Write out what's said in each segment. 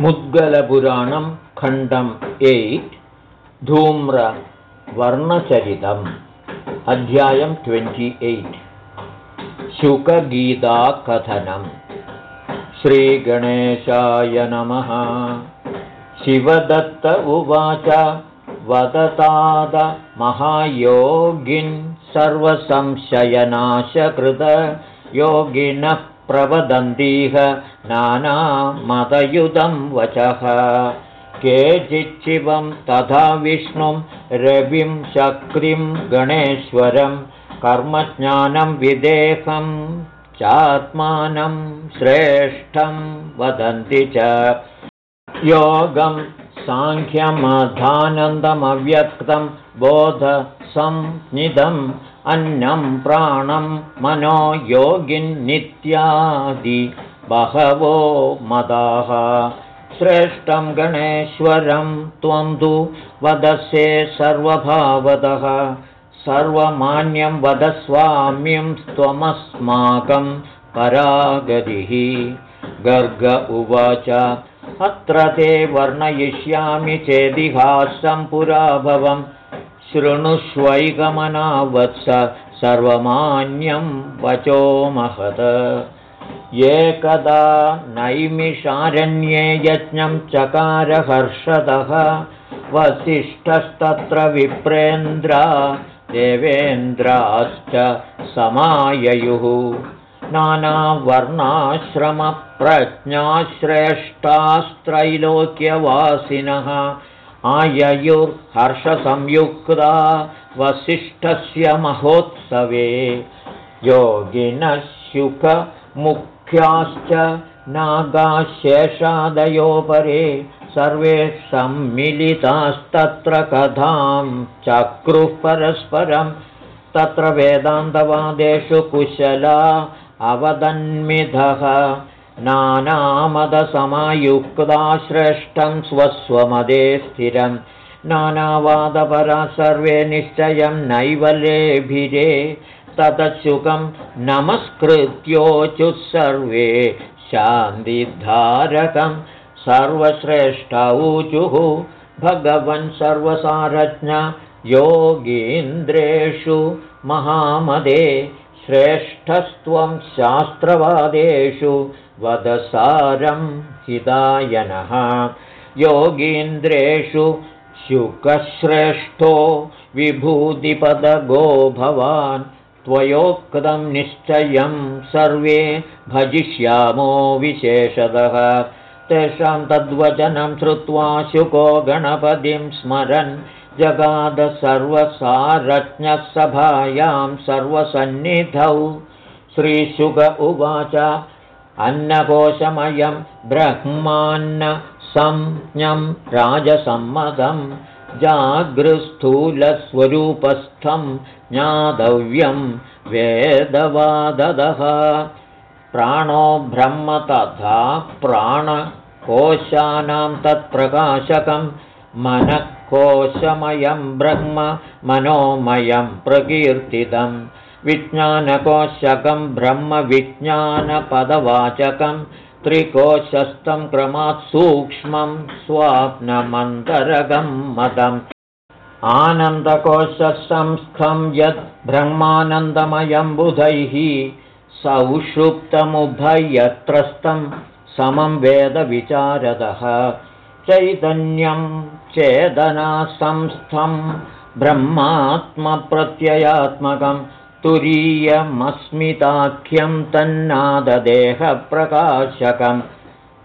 मुद्गलपुराणं खण्डम् एय्ट् धूम्रवर्णचरितम् अध्यायं twenty eight. शुकगीताकथनम्। श्रीगणेशाय नमः। शिवदत्त उवाच वदताद महायोगिन् सर्वसंशयनाशकृत योगिनः प्रवदन्तीह नानामतयुतं वचः। केचिच्छिवं तथा विष्णुं रविं शक्तिं गणेश्वरं कर्मज्ञानं विदेहं चात्मानं श्रेष्ठं वदन्ति च। योगं साङ्ख्यमधानन्दमव्यक्तं बोधसंनिधम् अन्नं प्राणं मनो योगिन्नित्यादि बहवो मदाः। श्रेष्ठं गणेश्वरं त्वं तु वदसे सर्वभावदः सर्वमान्यं वदस्वाम्यं त्वमस्माकं परागतिः। गर्ग उवाच अत्र ते वर्णयिष्यामि चेदिहासं पुराभवम् शृणुष्वैकमनावत्स सर्वमान्यं वचो महद एकदा नैमिषारण्ये यज्ञं चकारहर्षदः वसिष्ठस्तत्र विप्रेन्द्रा देवेन्द्राश्च समाययुः। नानावर्णाश्रमप्रज्ञाश्रेष्ठास्त्रैलोक्यवासिनः आययुर्हर्षसंयुक्ता वसिष्ठस्य महोत्सवे योगिनः शुकमुख्याश्च नागाशेषादयोपरे सर्वे सम्मिलितास्तत्र कथां चक्रुः परस्परं तत्र वेदान्तवादेषु कुशला अवदन्मिधः नानामदसमायुक्ता श्रेष्ठं स्वस्वमदे स्थिरं। नानावादपरा सर्वे निश्चयं नैवलेभिरे ततशुकं नमस्कृत्योचुः सर्वे। शान्तिधारकं सर्वश्रेष्ठौचुः भगवन् सर्वसारज्ञ योगीन्द्रेषु महामदे श्रेष्ठस्त्वं शास्त्रवादेषु वदसारं हितायनः योगीन्द्रेषु शुकश्रेष्ठो विभूतिपदगो भवान् त्वयोक्तं निश्चयं सर्वे भजिष्यामो विशेषतः। तेषां तद्वचनं श्रुत्वा शुको गणपतिं स्मरन् जगादसर्वसारज्ञः सभायां सर्वसन्निधौ। श्रीशुक उवाच अन्नकोशमयं ब्रह्मान्नसंज्ञं राजसम्मतं जागृस्थूलस्वरूपस्थं ज्ञातव्यं वेदवाददः। प्राणो ब्रह्म तथा प्राणकोशानां तत्प्रकाशकं मनःकोशमयं ब्रह्म मनोमयं प्रकीर्तितम् विज्ञानकोशकं ब्रह्मविज्ञानपदवाचकं त्रिकोशस्थं क्रमात् सूक्ष्मं स्वाप्नमन्तरगं मदम् आनन्दकोशसंस्थं यद् ब्रह्मानन्दमयं बुधैः सौषुप्तमुभयत्रस्तं समं वेदविचारदः चैतन्यं चेदनासंस्थं ब्रह्मात्मप्रत्ययात्मकम् तुरीयमस्मिताख्यं तन्नाददेहप्रकाशकं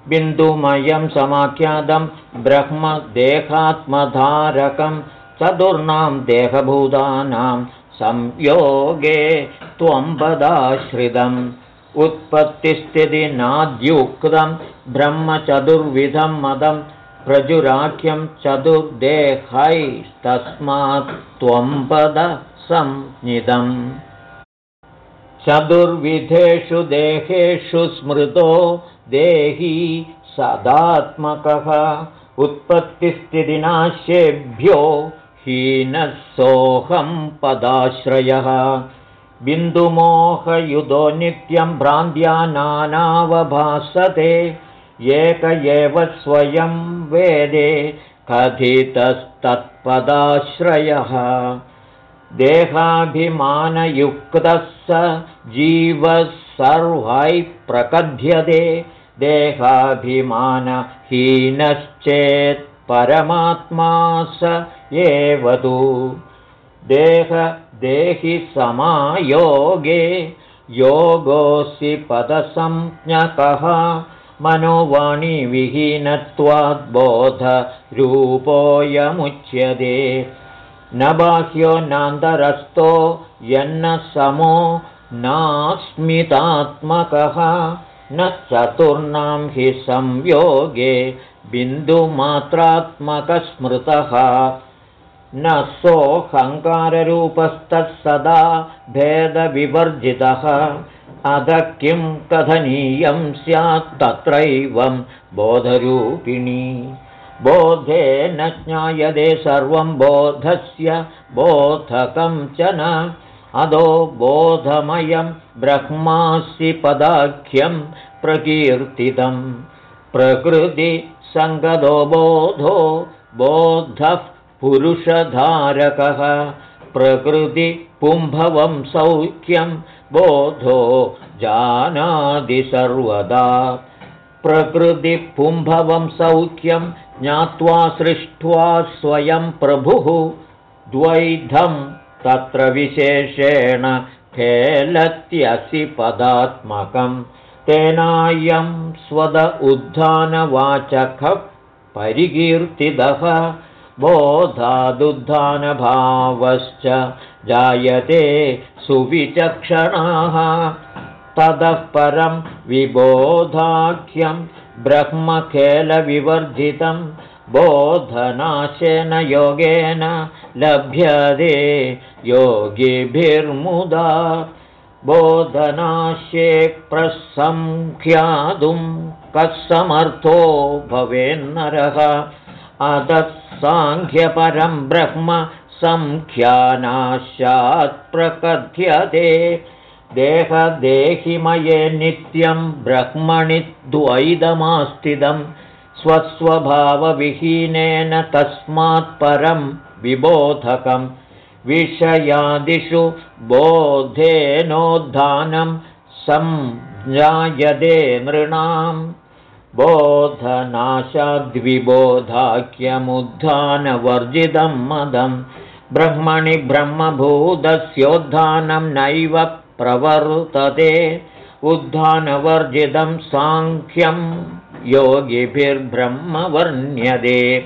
बिन्दुमयं समाख्यातं ब्रह्मदेहात्मधारकं चतुर्णां देहभूतानां संयोगे त्वम्बदाश्रितम् उत्पत्तिस्थितिनाद्युक्तं ब्रह्मचतुर्विधं मदं प्रजुराख्यं चतुर्देहैस्तस्मात् त्वम्पद संनिधम् चतुर्विधेषु देहेषु स्मृतो देही सदात्मकः। उत्पत्तिस्थितिनाश्येभ्यो हीनः सोऽहं पदाश्रयः। बिन्दुमोहयुधो नित्यं भ्रान्त्या नानावभासते एक एव स्वयं वेदे कथितस्तत्पदाश्रयः। देहाभिमानयुक्तः स जीवः सर्वैः प्रकथ्यते देहाभिमानहीनश्चेत् परमात्मा स एव तु। देहि समायोगे योगोऽसि पदसंज्ञकः मनोवाणीविहीनत्वाद्बोधरूपोऽयमुच्यते न बाह्यो नान्तरस्थो यन्न समो नास्मितात्मकः। न चतुर्णां हि संयोगे बिन्दुमात्रात्मकस्मृतः। न सोऽहङ्काररूपस्तः सदा भेदविवर्जितः अध किं कथनीयं स्यात् तत्रैवं बोधरूपिणी। बोधे न ज्ञायते सर्वं बोधस्य बोधकं च न। अधो बोधमयं ब्रह्मासि पदाख्यं प्रकीर्तितं प्रकृतिसङ्गदो बोधो बोधः पुरुषधारकः। प्रकृतिपुम्भवं सौख्यं बोधो जानादि सर्वदा। प्रकृतिपुम्भवं सौख्यं ज्ञात्वा सृष्ट्वा स्वयं प्रभुः। द्वैधं तत्र विशेषेण खेलत्यसि पदात्मकं। तेनायं स्वद उद्धानवाचकः परिकीर्तितः बोधादुद्धानभावश्च जायते सुविचक्षणाः। ततः परं विबोधाख्यं ब्रह्मखेलविवर्जितं बोधनाशेन योगेन लभ्यते योगिभिर्मुदा। बोधनाश्ये प्रसङ्ख्यातुं कः समर्थो भवेन्नरः। अतः साङ्ख्यपरं ब्रह्म सङ्ख्यानाशात् प्रकथ्यते। देहदेहिमये नित्यं ब्रह्मणि द्वैदमास्थितं स्वस्वभावविहीनेन तस्मात् परं विबोधकं। विषयादिषु बोधेनोद्धानं संज्ञायते नृणाम् बोधनाशाद्विबोधाख्यमुद्धानवर्जितं मदं। ब्रह्मणि ब्रह्मभूतस्योद्धानं नैव प्रवर्तते। उद्धानवर्जितं साङ्ख्यं योगिभिर्ब्रह्मवर्ण्यते।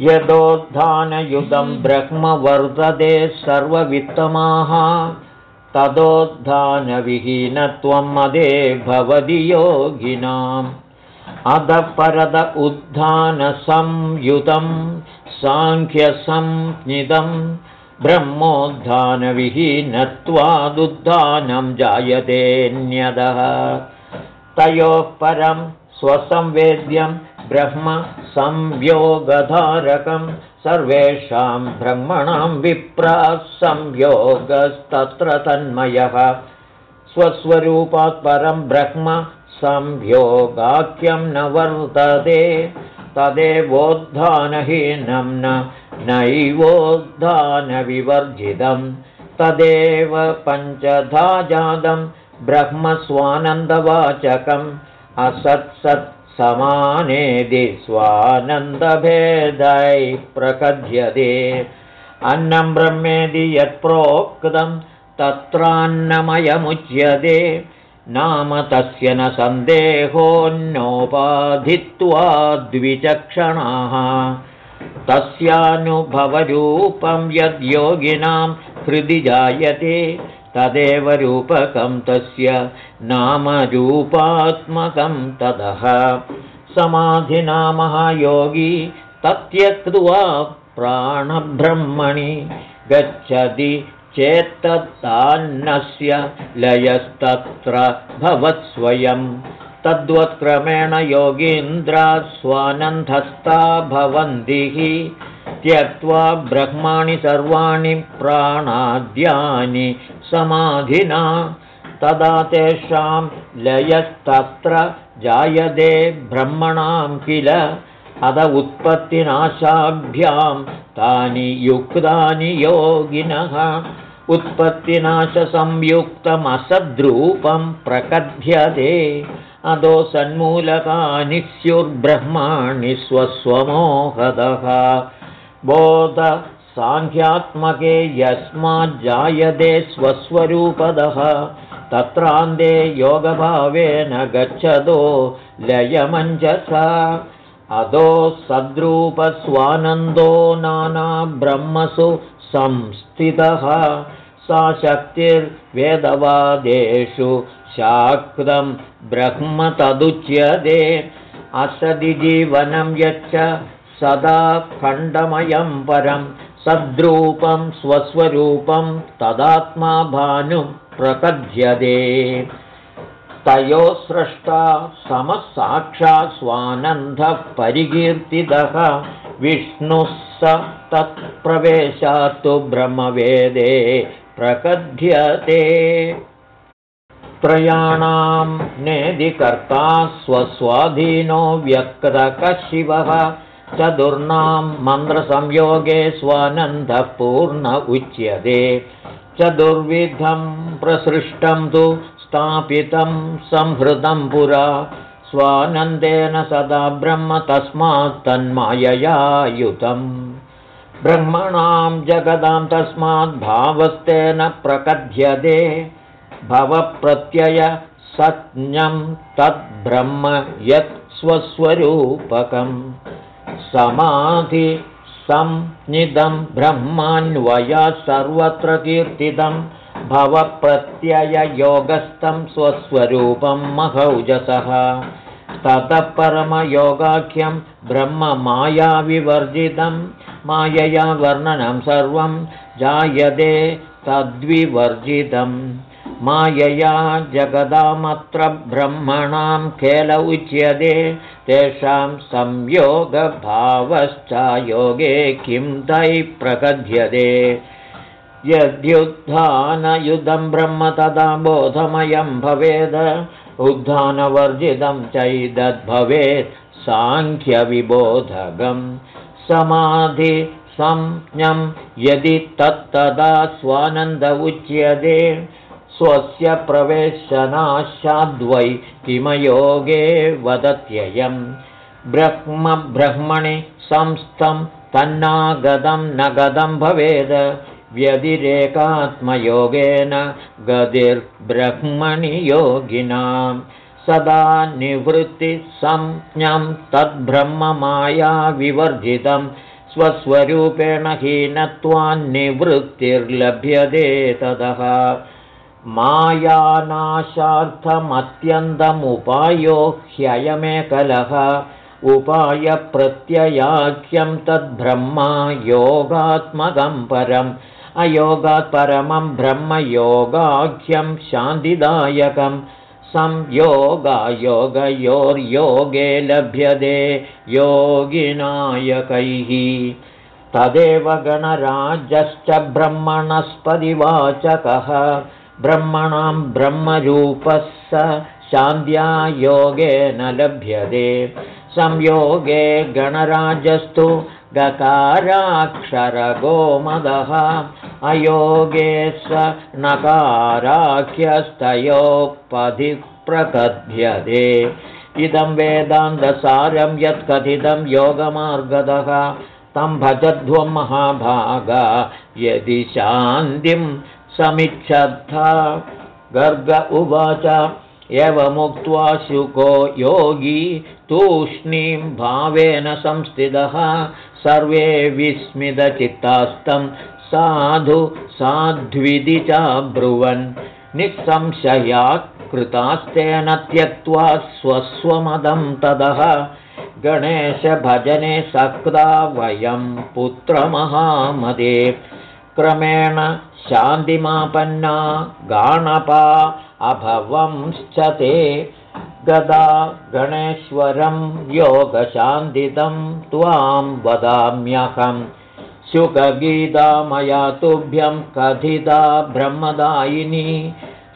यदोद्धानयुतं ब्रह्म वर्तते सर्ववित्तमाः। तदोद्धानविहीनत्वं मदे भवति योगिनाम् अधपरद उद्धानसंयुतं साङ्ख्यसंज्ञितं ब्रह्मोद्धानविहीनत्वादुद्धानं जायतेऽन्यदः। तयोः परं स्वसंवेद्यं ब्रह्म संयोगधारकं सर्वेषां ब्रह्मणां विप्राः संयोगस्तत्र तन्मयः। स्वस्वरूपात् परं ब्रह्म संयोगाख्यं न वर्तते तदेवोद्धानहीनं न नैवोद्धानविवर्जितं तदेव पञ्चधा जातं ब्रह्मस्वानन्दवाचकम् असत्सत्समानेदि स्वानन्दभेदै प्रकथ्यते अन्नं ब्रह्मेदि यत्प्रोक्तं तत्रान्नमयमुच्यते नाम तस्य न द्विचक्षणाः। तस्यानुभवरूपं यद्योगिनां हृदि जायते तदेव रूपकं तस्य नामरूपात्मकं ततः समाधिनामः योगी तत्यक्त्वा प्राणब्रह्मणि गच्छति चेत्तत्तान्नस्य लयस्तत्र भवत्स्वयं तद्वत्क्रमेण योगीन्द्रास्वानन्दस्था भवन्ति त्यक्त्वा ब्रह्माणि सर्वाणि प्राणाद्यानि समाधिना। तदा तेषां लयस्तत्र जायते ब्रह्मणां किल। अद उत्पत्तिनाशाभ्यां तानि युक्तानि योगिनः उत्पत्तिनाशसंयुक्तमसद्रूपं प्रकथ्यते। अदो सन्मूलकानि स्युर्ब्रह्माणि स्वस्वमोहदः। बोधसाङ्ख्यात्मके यस्माज्जायते स्वस्वरूपदः। तत्रान्ते योगभावेन गच्छतो लयमञ्जसा। अदो सद्रूपस्वानन्दो नानाब्रह्मसु संस्थितः सा शक्तिर्वेदवादेषु शाक्तं ब्रह्म तदुच्यते असदि जीवनं यच्च सदा खण्डमयं परं सद्रूपं स्वस्वरूपं तदात्मा भानु प्रकथ्यते। तयो स्रष्टा स्वानन्दः परिकीर्तितः विष्णुः स तत्प्रवेशात्तु ब्रह्मवेदे प्रकथ्यते। त्रयाणां नेदिकर्ता स्वस्वाधीनो व्यक्तकशिवः। चतुर्णां मन्त्रसंयोगे स्वानन्दपूर्ण उच्यते। चतुर्विधं प्रसृष्टं तु स्थापितं संहृतं पुरा। स्वानन्देन सदा ब्रह्म तस्मात् तन्मायया युतम् ब्रह्मणां जगदां तस्माद्भावस्तेन प्रकथ्यते भवप्रत्यय सज्ञं तद्ब्रह्म यत् स्वस्वरूपकं समाधि संनिदं ब्रह्मान्वया सर्वत्र कीर्तितं भवप्रत्यययोगस्थं स्वस्वरूपं महौजसः ततः परमयोगाख्यं ब्रह्ममायाविवर्जितं। मायया वर्णनं सर्वं जायते तद्विवर्जितम् मायया जगदामत्र ब्रह्मणां खेल उच्यते तेषां संयोगभावश्चायोगे किं तैः प्रकथ्यते। यद्युत्थानयुधं ब्रह्म तदा बोधमयं भवेद् उद्धानवर्जितं चैदद्भवेत् साङ्ख्यविबोधगं समाधि संज्ञं यदि तत्तदा स्वानन्द उच्यते स्वस्य प्रवेशनाशाद्वै किमयोगे वदत्ययम्। ब्रह्मब्रह्मणि संस्थं तन्नागदं न गदं भवेद् व्यतिरेकात्मयोगेन गतिर्ब्रह्मणि योगिनां सदा निवृत्तिसंज्ञं तद्ब्रह्ममायाविवर्जितं। स्वस्वरूपेण हीनत्वान्निवृत्तिर्लभ्यते ततः। मायानाशार्थमत्यन्तमुपायो ह्ययमेकलः उपायप्रत्ययाख्यं तद्ब्रह्मा योगात्मकं परम् अयोगात् परमं ब्रह्मयोगाख्यं शान्तिदायकं संयोगायोगयोर्योगे लभ्यते योगिनायकैः। तदेव गणराजश्च ब्रह्मणस्पदिवाचकः। ब्रह्मणां ब्रह्मरूपः स शान्त्या योगेन लभ्यते। संयोगे गणराजस्तु गकाराक्षरगोमदः अयोगे स नकाराख्यस्तयोपधिप्रकथ्यते इदं वेदान्तसारं यत्कथितं योगमार्गदः। तं भजध्वं महाभागा यदि शान्तिं समिच्छद्धा। गर्ग उवाच एवमुक्त्वा शुको योगी तूष्णीं भावेन संस्थितः। सर्वे विस्मितचित्तास्तं साधु साध्विधि चाब्रुवन् निःसंशया कृतास्तेन त्यक्त्वा स्वस्वमदं ततः गणेशभजने सक्ता वयं पुत्रमहामदे क्रमेण शान्तिमापन्ना गाणपा अभवंश्च ते। गदा गणेश्वरं योगशान्तितं त्वां वदाम्यहं। शुकगीता मया तुभ्यं कथिता ब्रह्मदायिनी।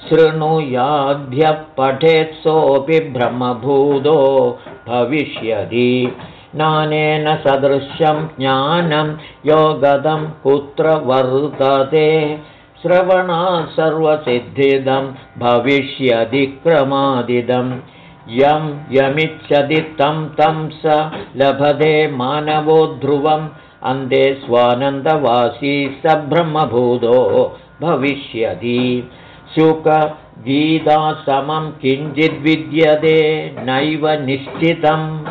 शृणुयाद्भ्यः पठेत्सोऽपि ब्रह्मभूतो भविष्यति नानेन सदृशं ज्ञानं योगदं कुत्र वर्तते श्रवणात् सर्वसिद्धिदं भविष्यति क्रमादिदं। यं यमिच्छति तं तं स लभते मानवो ध्रुवम् अन्ते स्वानन्दवासी स ब्रह्मभूतो भविष्यति। शुकगीतासमं किञ्चिद्विद्यते नैव निश्चितं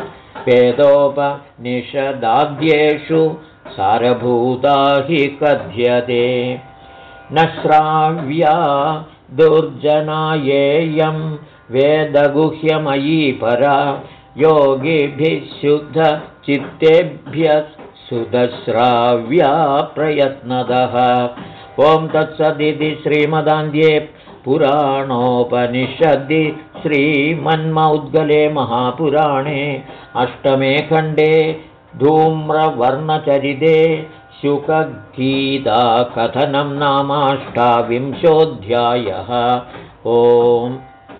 वेदोपनिषदाद्येषु सारभूता हि कथ्यते। न श्राव्या दुर्जनायेयं वेदगुह्यमयी परा। योगिभिः शुद्धचित्तेभ्यः सुधश्राव्या प्रयत्नदः। ॐ तत्सदिति श्रीमदान्ध्ये पुराणोपनिषदि श्रीमन्मौद्गले महापुराणे अष्टमे खण्डे धूम्रवर्णचरिते शुकगीताकथनं नामाष्टाविंशोऽध्यायः। ओम्